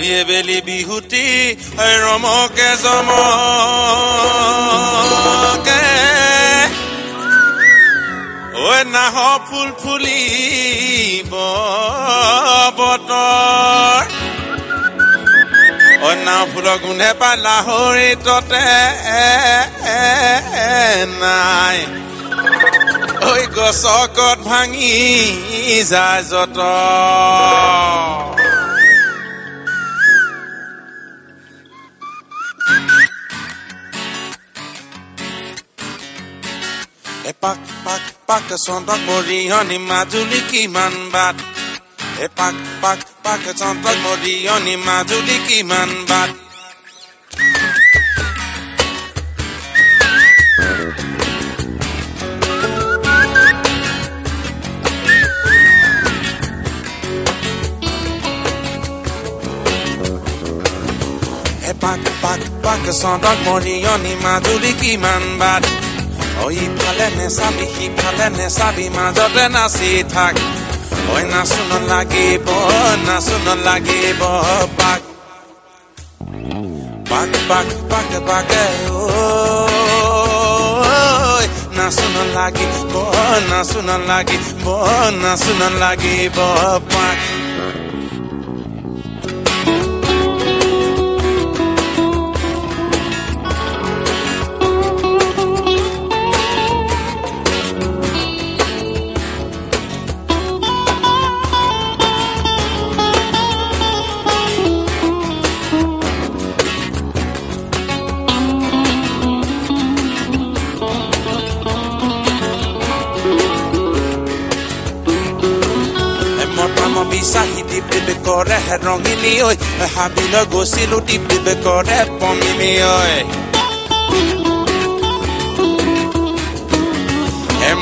বেলি বিহুতি ৰমকে জমকে। ঐ নাহ ফুল ফুলিব বতৰ। অনা ফুলৰ গুণে পাই লাহৰি ততে নাই। ঐ গছকত ভাঙি যায় যত। পাক পাক চন্দক মৰিয়নি মাজুলী কিমান বাট এপাক পাক পাক চন্দক মৰিয়নি মাজুলী কিমান বাট এপাক পাক পাক চন্দক মৰিয়নি মাজুলী কিমান বাট ঐ ইফালে নেচাবি সিফালে নেচাবি মাজতে নাচি থাক ঐ পাক পাক পাক পাকে ঐ নাচো নালাগিব নাচো নালাগিব নাচো নালাগিব পাক মতাম বিচাহি টিপ টিপ কৰে ৰঙিনী ঐ হাবিলৈ গৈছিলো টিপ টিপ কৰে পমিনী ঐ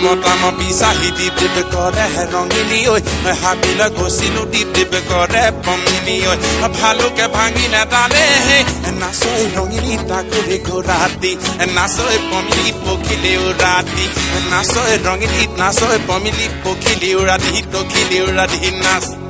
মতাম বিচাহি টিপ টিপ কৰে ৰঙিনী ঐ হাবিলৈ গৈছিলো টিপ টিপ কৰে পমিনী ঐ ভালুকে ভাঙি নেতালে হে নাচৈ ৰঙিনী তাকুৰি ঘোৰাতি নাচৈ পমিলি পখিলেও ৰাতি নাচৈ ৰঙিনী নাচৈ পমিলি পখিলেও ৰাতি তখিলেও ৰাতি নাচ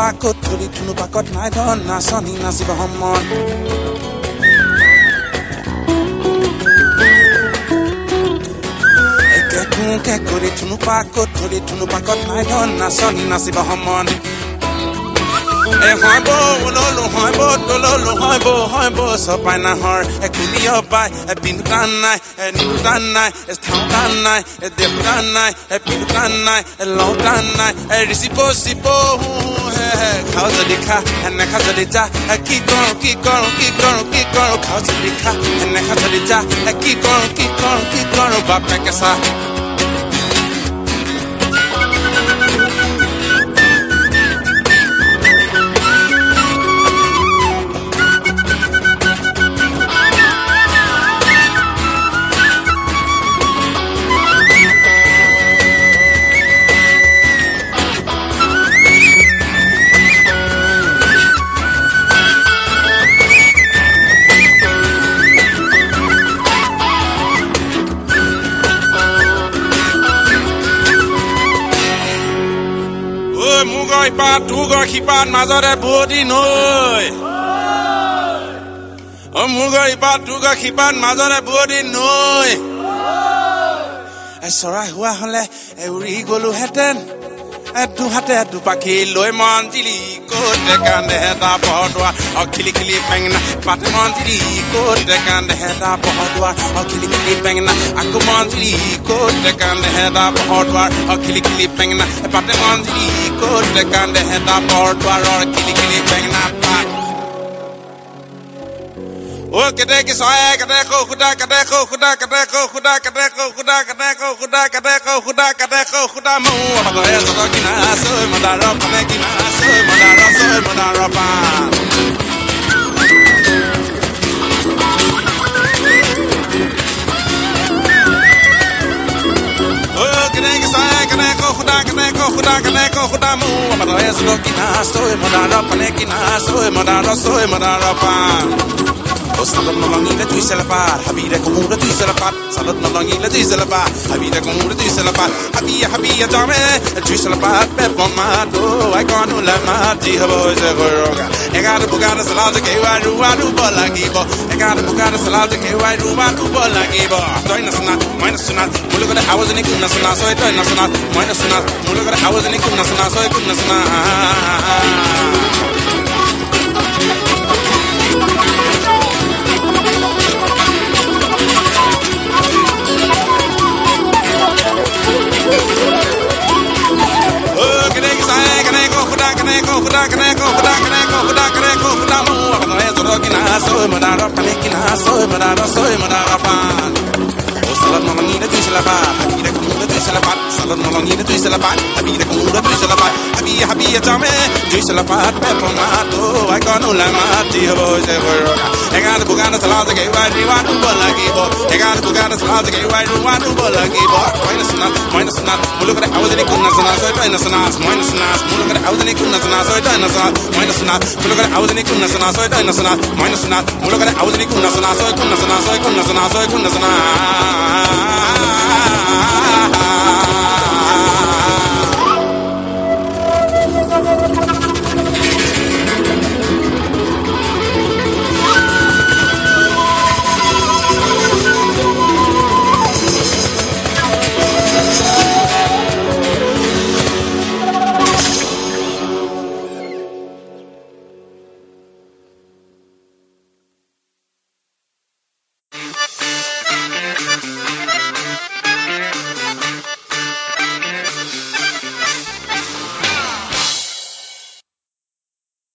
পাকত তুলি থুনু পাকত নাই ধন নাচনি নাচিব সময় একে কুকে কৰি থুনু পাকত তুলি থুনু পাকত নাই ধন নাচনি নাচিব সময় এ হয় বৌ ললো হয় বৌ তললো হয় বৌ হয় বৌ চপাই নাহৰ পাই বিন্দু টান নাই টান নাই এ স্থাও টান নাই টান নাই পিন্ধু টান নাই লওঁ টান নাই ৰিচিপ চিপ হে খাও যদি খা এ নেখা যদি যা কি কৰোঁ কি কৰোঁ কি কৰোঁ কি কৰোঁ খাও যদি খা এ নেখা যদি যা এ কি কৰোঁ কি কৰোঁ কি কৰোঁ বাপেকে চা মুগৰ ইপাত তোগৰ সিপাত মাজতে বুৱতী নৈ। অ মুগৰ ইপাত তোগৰ সিপাত মাজতে বুৱতী নৈ। চৰাই হোৱা হলে উৰি গলোহেঁতেন। এ দুহাতে দুপাখি লৈ মঞ্জিলি ক'তে কান্দে এটা বৰদোৱা অ খিলি খিলি বেঙেনা পাতে মঞ্জিলি ক'তে কান্দে এটা বৰদোৱা অ খিলি খিলি বেঙেনা আকৌ মঞ্জিলি ক'তে কান্দে এটা বৰদোৱাৰ অ খিলি খিলি বেঙেনা পাতে মঞ্জিলি ক'তে কান্দে এটা বৰদোৱাৰৰ খিলি খিলি বেঙেনা kedeko soe kedeko kuda kedeko kuda kedeko kuda kedeko kuda kedeko kuda kedeko kuda kedeko kuda mu hado ya to kina soe madaro pane kina soe madaro soe madaro pa Kedeko soe kedeko kuda kedeko kuda kedeko kuda mu hado ya to kina soe madaro pane kina soe madaro soe madaro pa وصلتنا لانيلة تيسى لفع حبيرة كمولة تيسى لفع صلتنا لانيلة تيسى لفع حبيرة كمولة تيسى لفع حبية حبية دامي تيسى لفع باب ما دو I can't do like my dear boys ever I got a bugada salada que vai rua do bola gibo I got a bugada salada que vai rua do bola gibo Doi na sunat, moi na sunat, mulo gada hawas ni kun na sunat so doi na sunat, moi na sunat, mulo gada hawas ni kun na sunat सुना मुलुके आउने कुन नसोनास मै नस मुकले आउने कुन नचना मैले सुना मुलुकले आउने कुन नसो न मैले सुना मुलुकले आउँदिन कुन नचना नचनासो नसुना